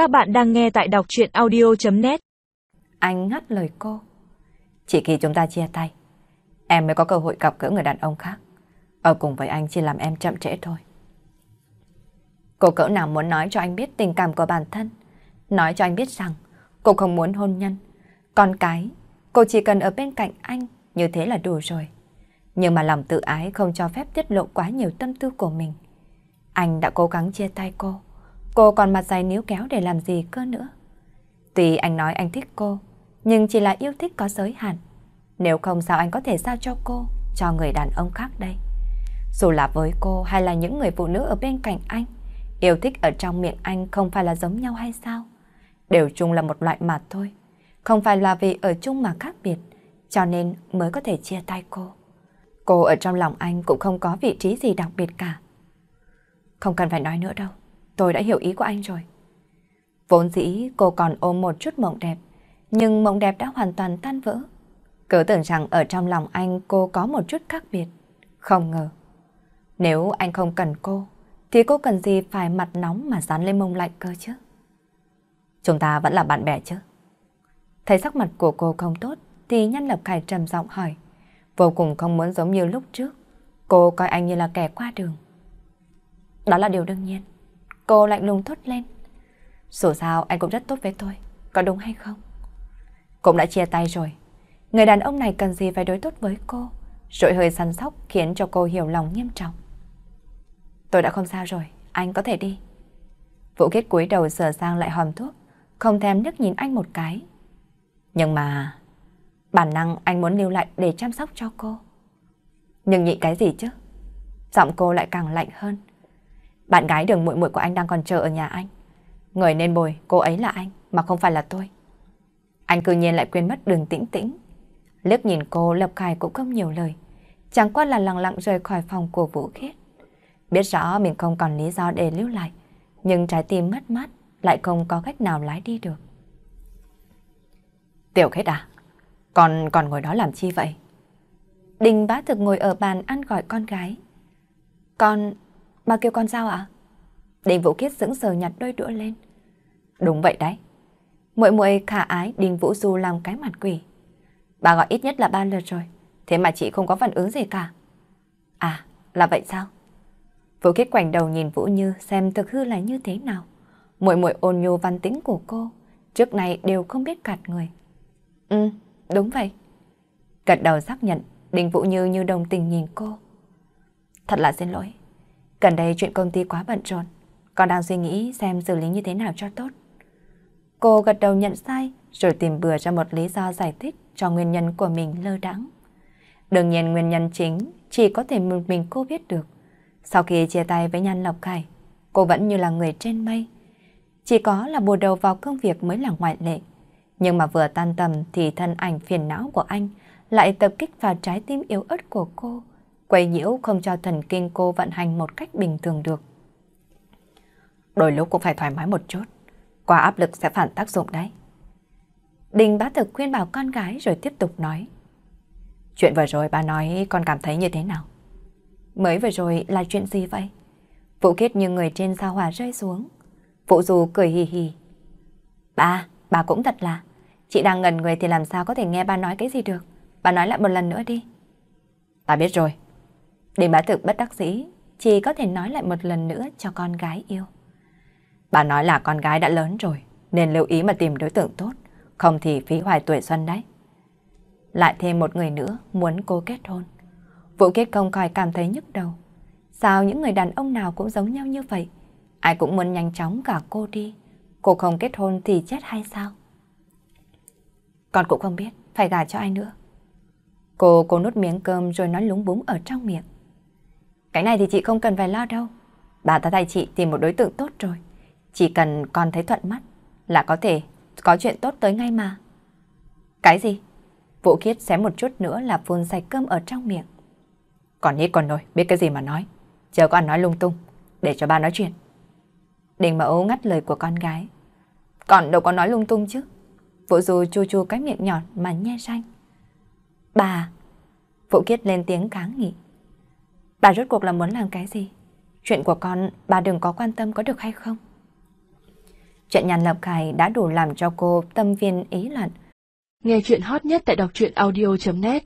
Các bạn đang nghe tại đọc chuyện audio.net Anh ngắt lời cô. Chỉ khi chúng ta chia tay, em mới có cơ hội gặp gỡ người đàn ông khác. Ở cùng với anh chỉ làm em chậm trễ thôi. Cô cỡ nào muốn nói cho anh biết tình cảm của bản thân. Nói cho anh biết rằng cô không muốn hôn nhân. Con cái, cô chỉ cần ở bên cạnh anh, như thế là đủ rồi. Nhưng mà lòng tự ái không cho phép tiết lộ quá nhiều tâm tư của mình. Anh đã cố gắng chia tay cô. Cô còn mặt dài níu kéo để làm gì cơ nữa. Tuy anh nói anh thích cô, nhưng chỉ là yêu thích có giới hạn. Nếu không sao anh có thể giao cho cô, cho người đàn ông khác đây. Dù là với cô hay là những người phụ nữ ở bên cạnh anh, yêu thích ở trong miệng anh không phải là giống nhau hay sao? Đều chung là một loại mà thôi. Không phải là vì ở chung mà khác biệt, cho nên mới có thể chia tay cô. Cô ở trong lòng anh cũng không có vị trí gì đặc biệt cả. Không cần phải nói nữa đâu, tôi đã hiểu ý của anh rồi. Vốn dĩ cô còn ôm một chút mộng đẹp, nhưng mộng đẹp đã hoàn toàn tan vỡ. Cứ tưởng rằng ở trong lòng anh cô có một chút khác biệt. Không ngờ. Nếu anh không cần cô, thì cô cần gì phải mặt nóng mà dán lên mông lạnh cơ chứ? Chúng ta vẫn là bạn bè chứ? Thấy sắc mặt của cô không tốt, thì Nhân Lập Khải trầm giọng hỏi. Vô cùng không muốn giống như lúc trước. Cô coi anh như là kẻ qua đường. Đó là điều đương nhiên. Cô lạnh lùng thốt lên. Dù sao anh cũng rất tốt với tôi, có đúng hay không? Cũng đã chia tay rồi. Người đàn ông này cần gì phải đối tốt với cô? Rồi hơi săn sóc khiến cho cô hiểu lòng nghiêm trọng. Tôi đã không sao rồi, anh có thể đi. Vũ kết cúi đầu sờ sang lại hòm thuốc, không thèm nước nhìn anh một cái. Nhưng mà... Bản năng anh muốn lưu lại để chăm sóc cho cô. Nhưng nhị cái gì chứ? Giọng cô lại càng lạnh hơn. Bạn gái đường muội muội của anh đang còn chờ ở nhà anh. Người nên bồi, cô ấy là anh, mà không phải là tôi. Anh cư nhiên lại quên mất đường tĩnh tĩnh. Liếc nhìn cô, Lập Khải cũng không nhiều lời. Chẳng qua là lặng lặng rời khỏi phòng của Vũ Khiết. Biết rõ mình không còn lý do để lưu lại, nhưng trái tim mất mát lại không có cách nào lái đi được. Tiểu Khiết à? Con còn ngồi đó làm chi vậy? Đình bá thực ngồi ở bàn ăn gọi con gái. Con... Bà kêu con sao ạ? Đình Vũ Kiết sững sờ nhặt đôi đũa lên. Đúng vậy đấy. Muội muội khả ái Đình Vũ Du làm cái mặt quỷ. Bà gọi ít nhất là ba lượt rồi. Thế mà chị không có phản ứng gì cả. À, là vậy sao? Vũ Kiết quảnh đầu nhìn Vũ Như xem thực hư là như thế nào. Muội muội ôn nhu văn tính của cô, trước này đều không biết cạt người. Ừ, đúng vậy. Gật đầu xác nhận, Đình Vũ Như như đồng tình nhìn cô. Thật là xin lỗi. Gần đây chuyện công ty quá bận rộn, con đang suy nghĩ xem xử lý như thế nào cho tốt. Cô gật đầu nhận sai, rồi tìm bừa ra một lý do giải thích cho nguyên nhân của mình lơ đãng. Đương nhiên nguyên nhân chính chỉ có thể một mình cô biết được. Sau khi chia tay với Nhan Lộc Khải, cô vẫn như là người trên mây. Chỉ có là bù đầu vào công việc mới là ngoại lệ. Nhưng mà vừa tan tầm thì thân ảnh phiền não của anh lại tập kích vào trái tim yếu ớt của cô, quay nhiễu không cho thần kinh cô vận hành một cách bình thường được. Đôi lúc cũng phải thoải mái một chút, quá áp lực sẽ phản tác dụng đấy. Đình bá thực khuyên bảo con gái rồi tiếp tục nói. Chuyện vừa rồi bà nói con cảm thấy như thế nào? Mới vừa rồi là chuyện gì vậy? Vũ Kiết như người trên sao hỏa rơi xuống. Vũ Du cười hì hì. Bà, bà cũng thật là. Chị đang ngần người thì làm sao có thể nghe bà nói cái gì được. Bà nói lại một lần nữa đi. Ta biết rồi để bá thực bất đắc dĩ, chỉ có thể nói lại một lần nữa cho con gái yêu. Bà nói là con gái đã lớn rồi, nên lưu ý mà tìm đối tượng tốt, không thì phí hoài tuổi xuân đấy. Lại thêm một người nữa muốn cô kết hôn. Vũ kết công coi cảm thấy nhức đầu. Sao những người đàn ông nào cũng giống nhau như vậy? Ai cũng muốn nhanh chóng cả cô đi. Cô không kết hôn thì chết hay sao? Con cũng không biết phải gả cho ai nữa. Cô cô nuốt miếng cơm rồi nói lúng búng ở trong miệng. Cái này thì chị không cần phải lo đâu. Bà ta thay chị tìm một đối tượng tốt rồi. Chỉ cần con thấy thuận mắt là có thể có chuyện tốt tới ngay mà. Cái gì? Vũ Khiết xé một chút nữa là phun sạch cơm ở trong miệng. Còn nít còn nổi biết cái gì mà nói. Chờ con nói lung tung, để cho ba nói chuyện. Đình mẫu ngắt lời của con gái. Còn đâu có nói lung tung chứ. Vũ Du chu chu cái miệng nhọn mà nhe ranh. Bà! Vũ Kiết lên tiếng kháng nghị. Bà rốt cuộc là muốn làm cái gì? Chuyện của con, bà đừng có quan tâm có được hay không? Chuyện nhàn lập khải đã đủ làm cho cô tâm viên ý loạn. Nghe chuyện hot nhất tại đọc truyện audio.net